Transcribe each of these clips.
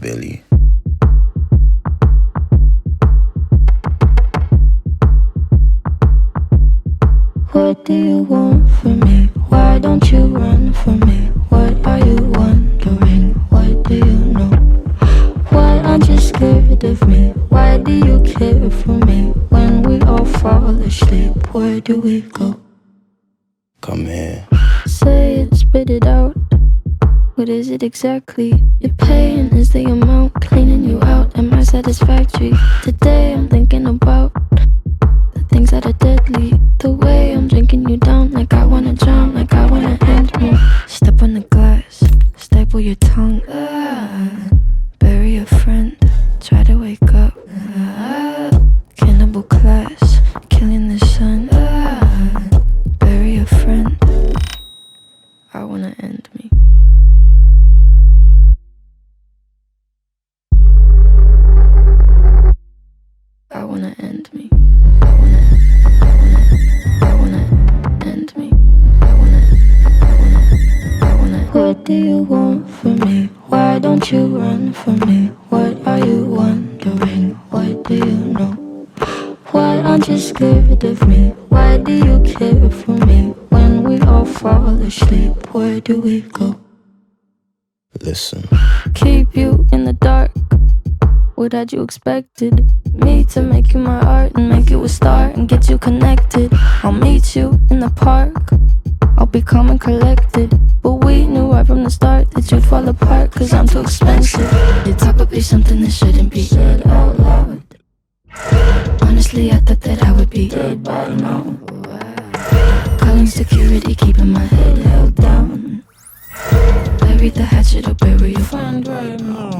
Billie. What do you want from me? Why don't you run from me? What are you wondering? What do you know? Why aren't you scared of me? Why do you care for me? When we all fall asleep, where do we go? Come here. Say it, spit it out. What is it exactly? Your pain is the amount cleaning you out. Am I satisfactory? Today I'm thinking about the things that are deadly. The way I'm drinking you down, like I wanna drown, like I wanna end me. Step on the glass, staple your tongue. Want from me? Why don't you run from me? What are you wondering? What do you know? Why aren't you scared of me? Why do you care for me? When we all fall asleep, where do we go? Listen. keep you in the dark. What had you expected? Me to make you my art and make you a star and get you connected. I'll meet you in the park. I'll be calm and collected. But we from the start that you'd fall apart, cause I'm too expensive. Your talk would be something that shouldn't be said out loud. Honestly, I thought that I would be dead by now. Calling security, keeping my head held down. Bury the hatchet or bury your friend right now.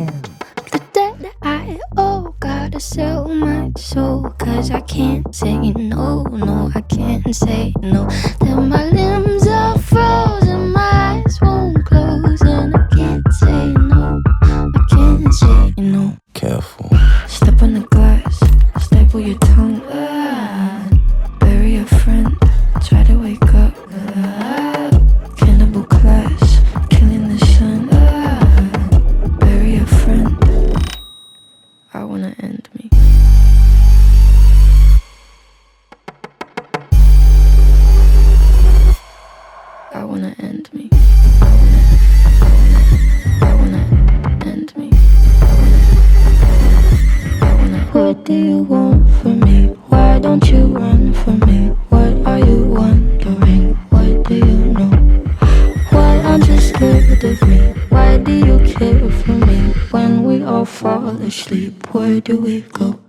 The debt I owe, gotta sell my soul. Cause I can't say no, no, I can't say no. Then my limbs your tongue. Bury a friend, try to wake up. Cannibal class, killing the sun. Bury a friend. I wanna end do you want from me? Why don't you run from me? What are you wondering? What do you know? Why aren't you scared of me? Why do you care for me? When we all fall asleep, where do we go?